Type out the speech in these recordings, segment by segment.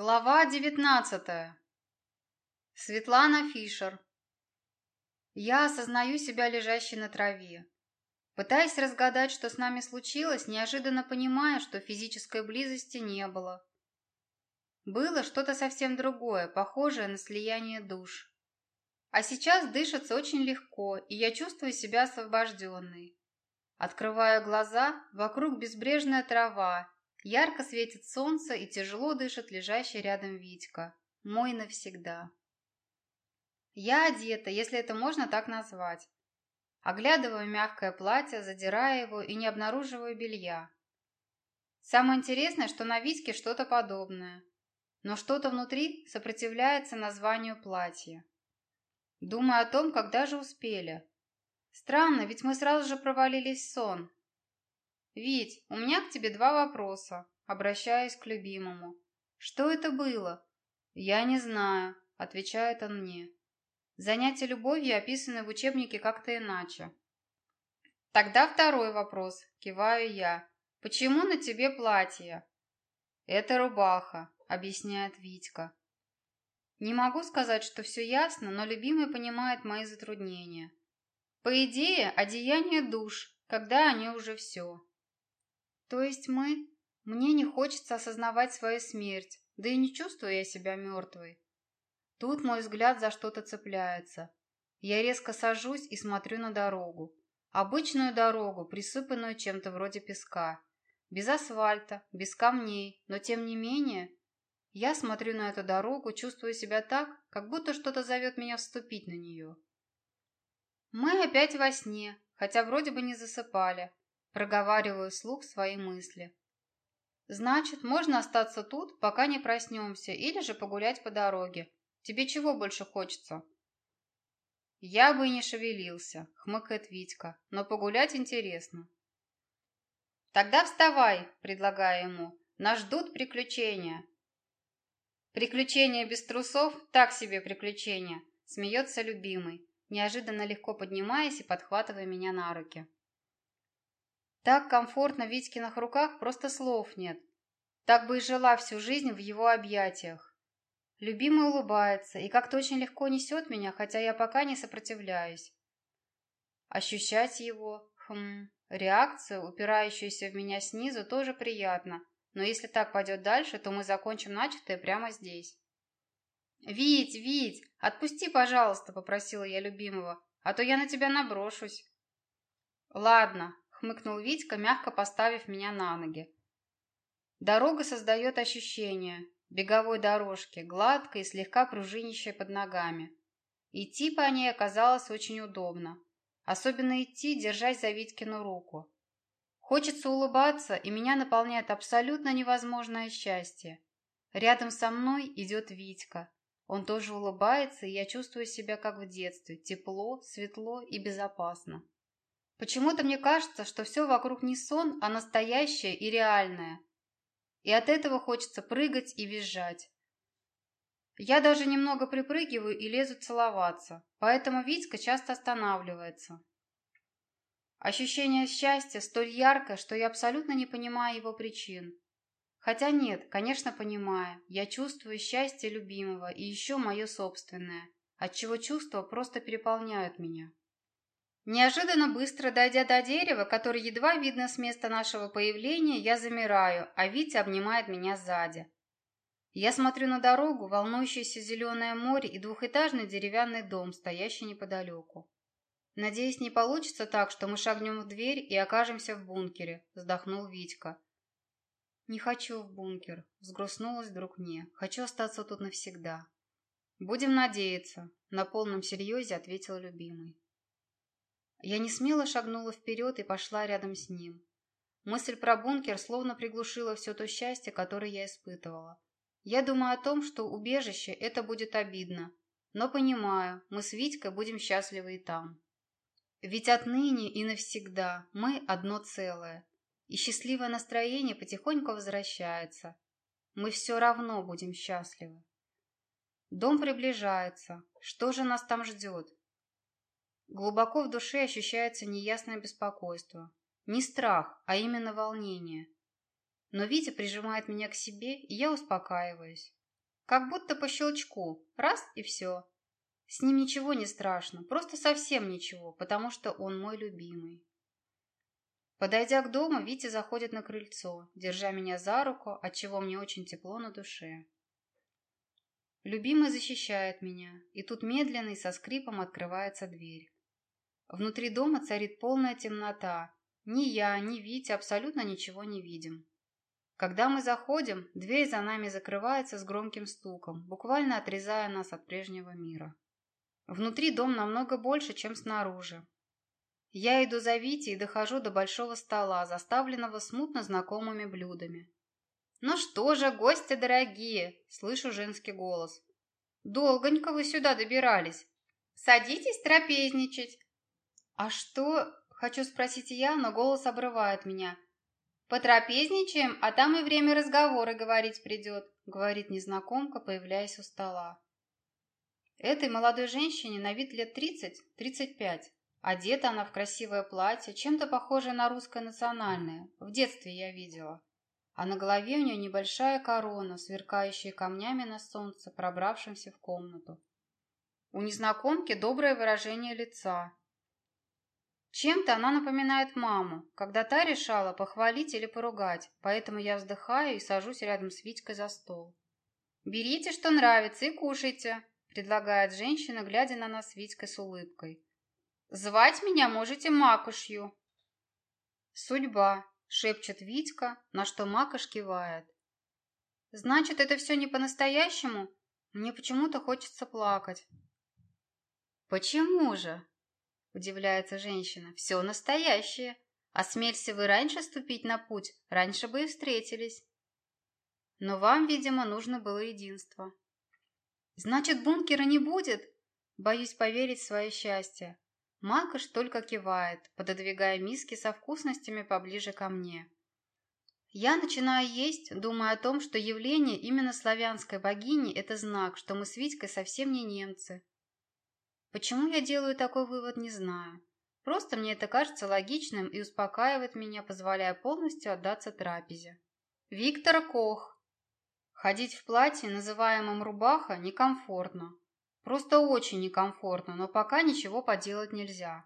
Глава девятнадцатая. Светлана Фишер. Я осознаю себя лежащей на траве. Пытаясь разгадать, что с нами случилось, неожиданно понимая, что физической близости не было. Было что-то совсем другое, похожее на слияние душ. А сейчас дышится очень легко, и я чувствую себя освобожденной. Открываю глаза, вокруг безбрежная трава, Ярко светит солнце и тяжело дышит лежащий рядом Витька. Мой навсегда. Я одета, если это можно так назвать. Оглядываю мягкое платье, задирая его и не обнаруживаю белья. Самое интересное, что на Витьке что-то подобное. Но что-то внутри сопротивляется названию платья. Думаю о том, когда же успели. Странно, ведь мы сразу же провалились в сон. «Вить, у меня к тебе два вопроса», обращаясь к любимому. «Что это было?» «Я не знаю», — отвечает он мне. Занятия любовью описаны в учебнике как-то иначе. «Тогда второй вопрос», — киваю я. «Почему на тебе платье?» «Это рубаха», — объясняет Витька. Не могу сказать, что все ясно, но любимый понимает мои затруднения. По идее, одеяние душ, когда они уже все. То есть мы... Мне не хочется осознавать свою смерть, да и не чувствую я себя мертвой. Тут мой взгляд за что-то цепляется. Я резко сажусь и смотрю на дорогу. Обычную дорогу, присыпанную чем-то вроде песка. Без асфальта, без камней, но тем не менее... Я смотрю на эту дорогу, чувствую себя так, как будто что-то зовет меня вступить на нее. Мы опять во сне, хотя вроде бы не засыпали, Проговариваю вслух свои мысли. Значит, можно остаться тут, пока не проснемся, или же погулять по дороге. Тебе чего больше хочется? Я бы и не шевелился, хмыкает Витька, но погулять интересно. Тогда вставай, предлагаю ему. Нас ждут приключения. Приключения без трусов – так себе приключения, смеется любимый, неожиданно легко поднимаясь и подхватывая меня на руки. Так комфортно в Витькиных руках просто слов нет. Так бы и жила всю жизнь в его объятиях. Любимый улыбается и как-то очень легко несет меня, хотя я пока не сопротивляюсь. Ощущать его, хм, реакцию, упирающуюся в меня снизу, тоже приятно, но если так пойдет дальше, то мы закончим начатое прямо здесь. «Вить, Вить, отпусти, пожалуйста», — попросила я любимого, «а то я на тебя наброшусь». «Ладно», хмыкнул Витька, мягко поставив меня на ноги. Дорога создает ощущение беговой дорожки, гладкой и слегка пружинищей под ногами. Идти по ней оказалось очень удобно. Особенно идти, держась за Витькину руку. Хочется улыбаться, и меня наполняет абсолютно невозможное счастье. Рядом со мной идет Витька. Он тоже улыбается, и я чувствую себя как в детстве, тепло, светло и безопасно. Почему-то мне кажется, что все вокруг не сон, а настоящее и реальное. И от этого хочется прыгать и визжать. Я даже немного припрыгиваю и лезу целоваться, поэтому Витька часто останавливается. Ощущение счастья столь яркое, что я абсолютно не понимаю его причин. Хотя нет, конечно, понимаю. Я чувствую счастье любимого и еще мое собственное, отчего чувства просто переполняют меня. Неожиданно быстро дойдя до дерева, которое едва видно с места нашего появления, я замираю, а Витя обнимает меня сзади. Я смотрю на дорогу, волнующееся зеленое море и двухэтажный деревянный дом, стоящий неподалеку. «Надеюсь, не получится так, что мы шагнем в дверь и окажемся в бункере», – вздохнул Витька. «Не хочу в бункер», – взгрустнулась вдруг мне. «Хочу остаться тут навсегда». «Будем надеяться», – на полном серьезе ответил любимый. Я не смело шагнула вперед и пошла рядом с ним. Мысль про бункер словно приглушила все то счастье, которое я испытывала. Я думаю о том, что убежище – это будет обидно. Но понимаю, мы с Витькой будем счастливы и там. Ведь отныне и навсегда мы одно целое. И счастливое настроение потихоньку возвращается. Мы все равно будем счастливы. Дом приближается. Что же нас там ждет? Глубоко в душе ощущается неясное беспокойство. Не страх, а именно волнение. Но Витя прижимает меня к себе, и я успокаиваюсь. Как будто по щелчку. Раз и все. С ним ничего не страшно, просто совсем ничего, потому что он мой любимый. Подойдя к дому, Витя заходит на крыльцо, держа меня за руку, отчего мне очень тепло на душе. Любимый защищает меня, и тут медленно и со скрипом открывается дверь. Внутри дома царит полная темнота. Ни я, ни Витя абсолютно ничего не видим. Когда мы заходим, дверь за нами закрывается с громким стуком, буквально отрезая нас от прежнего мира. Внутри дом намного больше, чем снаружи. Я иду за Витей и дохожу до большого стола, заставленного смутно знакомыми блюдами. «Ну что же, гости дорогие!» – слышу женский голос. «Долгонько вы сюда добирались. Садитесь трапезничать!» «А что?» – хочу спросить я, но голос обрывает меня. «Потрапезничаем, а там и время разговора говорить придет», – говорит незнакомка, появляясь у стола. Этой молодой женщине на вид лет 30-35. Одета она в красивое платье, чем-то похожее на русское национальное. В детстве я видела. А на голове у нее небольшая корона, сверкающая камнями на солнце, пробравшимся в комнату. У незнакомки доброе выражение лица. Чем-то она напоминает маму, когда та решала похвалить или поругать, поэтому я вздыхаю и сажусь рядом с Витькой за стол. «Берите, что нравится, и кушайте», – предлагает женщина, глядя на нас с Витькой с улыбкой. Звать меня можете Макушью. Судьба, шепчет Витька, на что Макаш кивает. Значит, это все не по-настоящему? Мне почему-то хочется плакать. Почему же? Удивляется женщина. Все настоящее. Осмелься вы раньше ступить на путь, раньше бы и встретились. Но вам, видимо, нужно было единство. Значит, бункера не будет? Боюсь поверить в свое счастье. Макаш только кивает, пододвигая миски со вкусностями поближе ко мне. Я начинаю есть, думая о том, что явление именно славянской богини – это знак, что мы с Витькой совсем не немцы. Почему я делаю такой вывод, не знаю. Просто мне это кажется логичным и успокаивает меня, позволяя полностью отдаться трапезе. Виктор Кох. Ходить в платье, называемом рубаха, некомфортно. Просто очень некомфортно, но пока ничего поделать нельзя.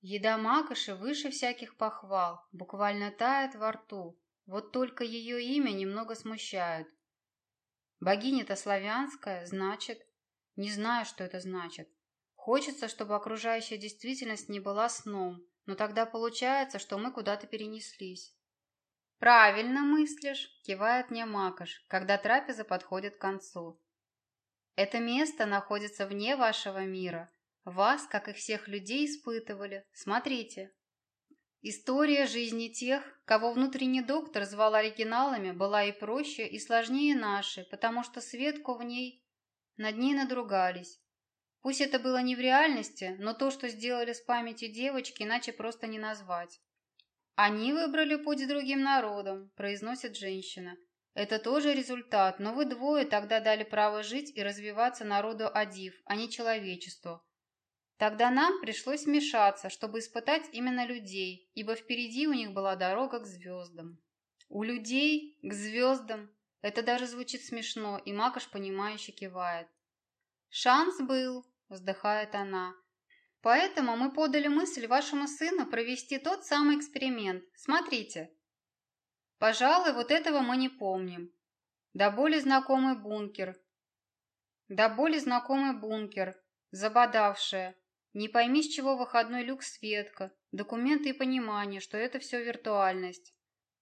Еда Макоши выше всяких похвал, буквально тает во рту. Вот только ее имя немного смущает. Богиня-то славянская, значит... Не знаю, что это значит. Хочется, чтобы окружающая действительность не была сном, но тогда получается, что мы куда-то перенеслись. «Правильно мыслишь», – кивает мне Макош, когда трапеза подходит к концу. Это место находится вне вашего мира. Вас, как и всех людей, испытывали. Смотрите. История жизни тех, кого внутренний доктор звал оригиналами, была и проще, и сложнее нашей, потому что Светку в ней над ней надругались. Пусть это было не в реальности, но то, что сделали с памятью девочки, иначе просто не назвать. «Они выбрали путь с другим народом», – произносит женщина. Это тоже результат, но вы двое тогда дали право жить и развиваться народу Адив, а не человечеству. Тогда нам пришлось вмешаться, чтобы испытать именно людей, ибо впереди у них была дорога к звездам. У людей к звездам. Это даже звучит смешно, и Макаш понимающе кивает. Шанс был, вздыхает она. Поэтому мы подали мысль вашему сыну провести тот самый эксперимент. Смотрите, Пожалуй, вот этого мы не помним. Да более знакомый бункер. Да более знакомый бункер, забодавшая. Не пойми, с чего выходной люк Светка, документы и понимание, что это все виртуальность.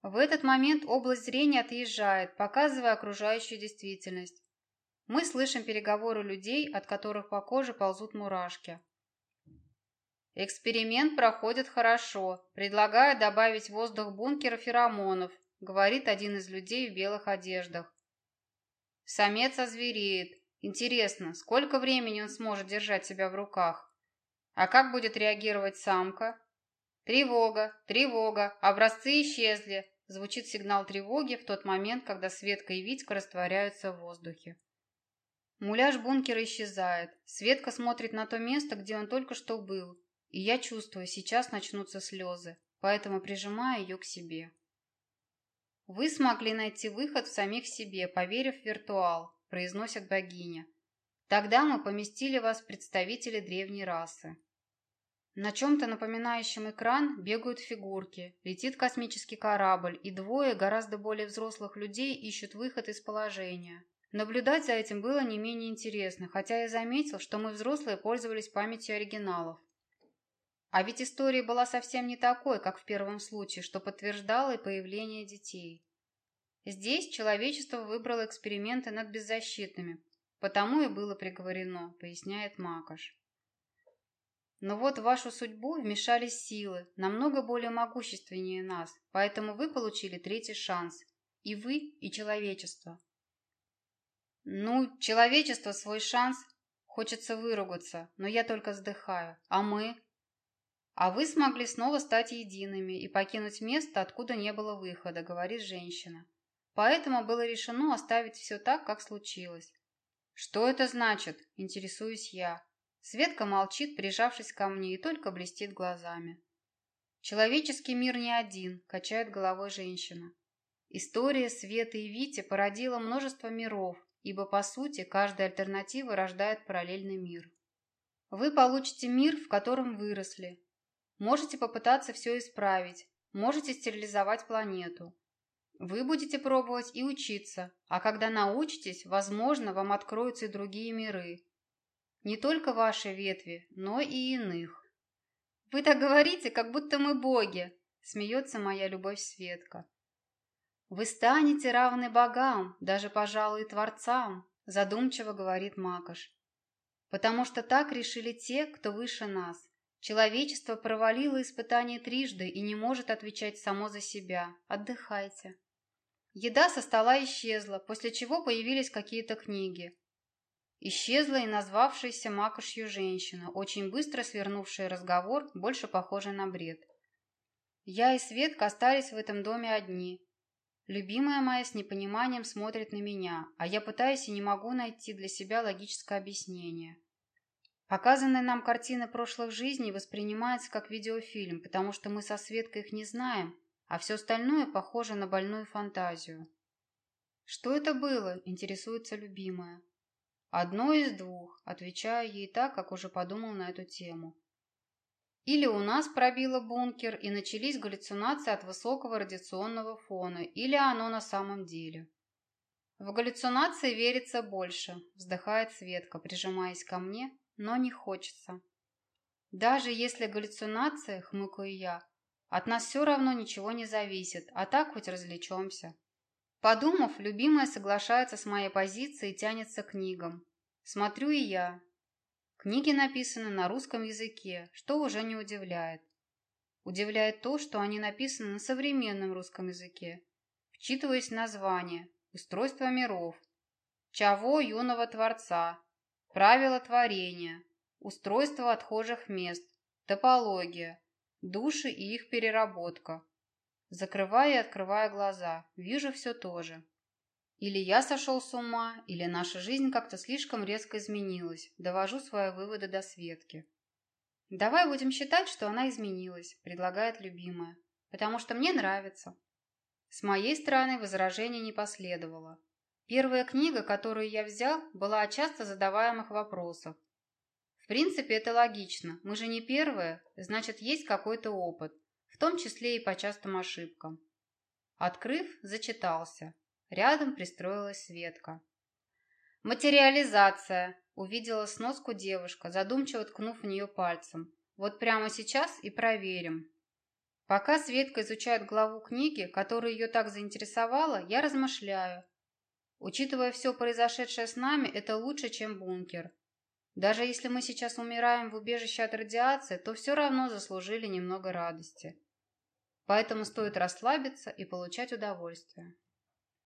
В этот момент область зрения отъезжает, показывая окружающую действительность. Мы слышим переговоры людей, от которых по коже ползут мурашки. Эксперимент проходит хорошо. Предлагаю добавить в воздух бункера феромонов, говорит один из людей в белых одеждах. Самец озвереет. Интересно, сколько времени он сможет держать себя в руках? А как будет реагировать самка? Тревога, тревога, образцы исчезли. Звучит сигнал тревоги в тот момент, когда Светка и Витька растворяются в воздухе. Муляж бункера исчезает. Светка смотрит на то место, где он только что был. И я чувствую, сейчас начнутся слезы, поэтому прижимаю ее к себе. Вы смогли найти выход в самих себе, поверив в виртуал. произносит богиня. Тогда мы поместили вас в представители древней расы. На чем-то напоминающем экран бегают фигурки, летит космический корабль, и двое гораздо более взрослых людей ищут выход из положения. Наблюдать за этим было не менее интересно, хотя я заметил, что мы взрослые пользовались памятью оригиналов. А ведь история была совсем не такой, как в первом случае, что подтверждало и появление детей. Здесь человечество выбрало эксперименты над беззащитными, потому и было приговорено, поясняет Макаш. Но вот в вашу судьбу вмешались силы, намного более могущественнее нас, поэтому вы получили третий шанс. И вы, и человечество. Ну, человечество свой шанс. Хочется выругаться, но я только вздыхаю. А мы? А вы смогли снова стать едиными и покинуть место, откуда не было выхода, говорит женщина. Поэтому было решено оставить все так, как случилось. Что это значит? Интересуюсь я. Светка молчит, прижавшись ко мне, и только блестит глазами. Человеческий мир не один, качает головой женщина. История Светы и Вити породила множество миров, ибо, по сути, каждая альтернатива рождает параллельный мир. Вы получите мир, в котором выросли. Можете попытаться все исправить, можете стерилизовать планету. Вы будете пробовать и учиться, а когда научитесь, возможно, вам откроются и другие миры. Не только ваши ветви, но и иных. Вы так говорите, как будто мы боги, смеется моя любовь Светка. «Вы станете равны богам, даже, пожалуй, творцам», задумчиво говорит Макаш. «Потому что так решили те, кто выше нас. Человечество провалило испытание трижды и не может отвечать само за себя. Отдыхайте». Еда со стола исчезла, после чего появились какие-то книги. Исчезла и назвавшаяся Макошью женщина, очень быстро свернувшая разговор, больше похожий на бред. Я и Светка остались в этом доме одни, Любимая моя с непониманием смотрит на меня, а я пытаюсь и не могу найти для себя логическое объяснение. Показанные нам картины прошлых жизней воспринимаются как видеофильм, потому что мы со Светкой их не знаем, а все остальное похоже на больную фантазию. «Что это было?» – интересуется любимая. «Одно из двух», – отвечаю ей так, как уже подумал на эту тему. Или у нас пробило бункер и начались галлюцинации от высокого радиационного фона, или оно на самом деле. В галлюцинации верится больше, вздыхает Светка, прижимаясь ко мне, но не хочется. Даже если галлюцинация, хмыкаю я, от нас все равно ничего не зависит, а так хоть развлечемся. Подумав, любимая соглашается с моей позицией и тянется к книгам. Смотрю и я, Книги написаны на русском языке, что уже не удивляет. Удивляет то, что они написаны на современном русском языке. Вчитываясь в название, устройство миров, чаво юного творца, правила творения, устройство отхожих мест, топология, души и их переработка. Закрывая и открывая глаза, вижу все то же. Или я сошел с ума, или наша жизнь как-то слишком резко изменилась. Довожу свои выводы до Светки. «Давай будем считать, что она изменилась», – предлагает любимая. «Потому что мне нравится». С моей стороны возражений не последовало. Первая книга, которую я взял, была о часто задаваемых вопросах. В принципе, это логично. Мы же не первые, значит, есть какой-то опыт, в том числе и по частым ошибкам. Открыв, зачитался. Рядом пристроилась Светка. «Материализация!» – увидела сноску девушка, задумчиво ткнув в нее пальцем. «Вот прямо сейчас и проверим». Пока Светка изучает главу книги, которая ее так заинтересовала, я размышляю. Учитывая все произошедшее с нами, это лучше, чем бункер. Даже если мы сейчас умираем в убежище от радиации, то все равно заслужили немного радости. Поэтому стоит расслабиться и получать удовольствие.